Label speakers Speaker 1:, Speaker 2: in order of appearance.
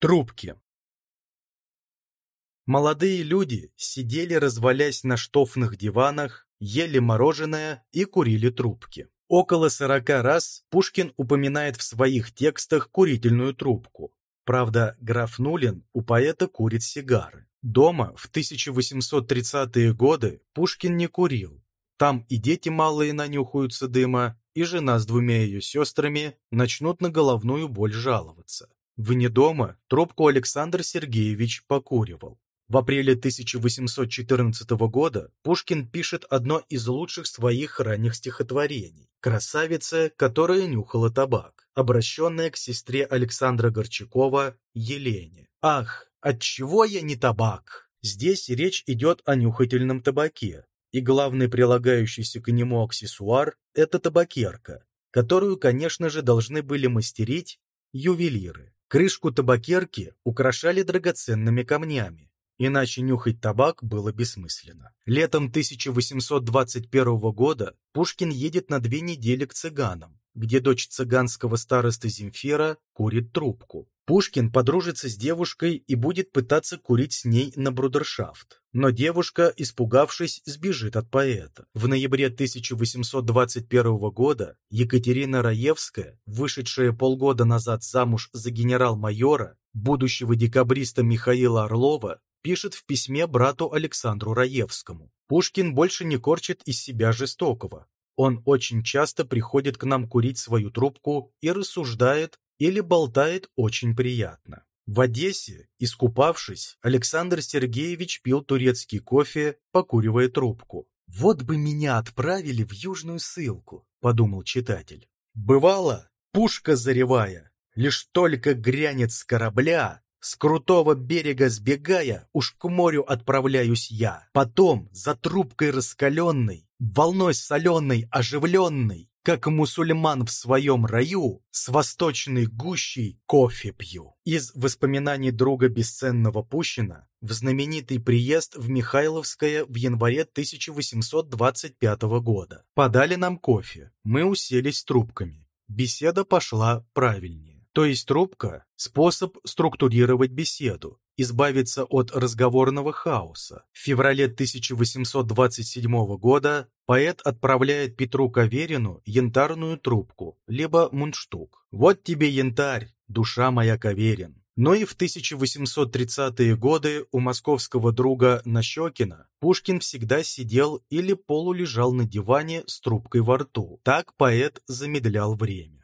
Speaker 1: Трубки. Молодые люди сидели, развалясь на штофных диванах, ели мороженое и курили трубки. Около сорока раз Пушкин упоминает в своих текстах курительную трубку. Правда, граф Нулин у поэта курит сигары. Дома в 1830-е годы Пушкин не курил. Там и дети малые нанюхаются дыма, и жена с двумя ее сестрами начнут на головную боль жаловаться. Вне дома трубку Александр Сергеевич покуривал. В апреле 1814 года Пушкин пишет одно из лучших своих ранних стихотворений «Красавица, которая нюхала табак», обращенная к сестре Александра Горчакова Елене. «Ах, отчего я не табак?» Здесь речь идет о нюхательном табаке, и главный прилагающийся к нему аксессуар – это табакерка, которую, конечно же, должны были мастерить ювелиры. Крышку табакерки украшали драгоценными камнями, иначе нюхать табак было бессмысленно. Летом 1821 года Пушкин едет на две недели к цыганам, где дочь цыганского староста Земфира курит трубку. Пушкин подружится с девушкой и будет пытаться курить с ней на брудершафт. Но девушка, испугавшись, сбежит от поэта. В ноябре 1821 года Екатерина Раевская, вышедшая полгода назад замуж за генерал-майора, будущего декабриста Михаила Орлова, пишет в письме брату Александру Раевскому. Пушкин больше не корчит из себя жестокого. Он очень часто приходит к нам курить свою трубку и рассуждает, или болтает очень приятно. В Одессе, искупавшись, Александр Сергеевич пил турецкий кофе, покуривая трубку. «Вот бы меня отправили в южную ссылку», — подумал читатель. «Бывало, пушка заревая, лишь только грянет с корабля, с крутого берега сбегая, уж к морю отправляюсь я. Потом, за трубкой раскаленной, волной соленой, оживленной, как мусульман в своем раю, с восточной гущей кофе пью. Из воспоминаний друга бесценного Пущина в знаменитый приезд в Михайловское в январе 1825 года. Подали нам кофе, мы уселись трубками. Беседа пошла правильнее. То есть трубка – способ структурировать беседу, избавиться от разговорного хаоса. В феврале 1827 года поэт отправляет Петру Каверину янтарную трубку, либо мундштук. «Вот тебе янтарь, душа моя Каверин». Но и в 1830-е годы у московского друга Нащекина Пушкин всегда сидел или полулежал на диване с трубкой во рту. Так поэт замедлял время.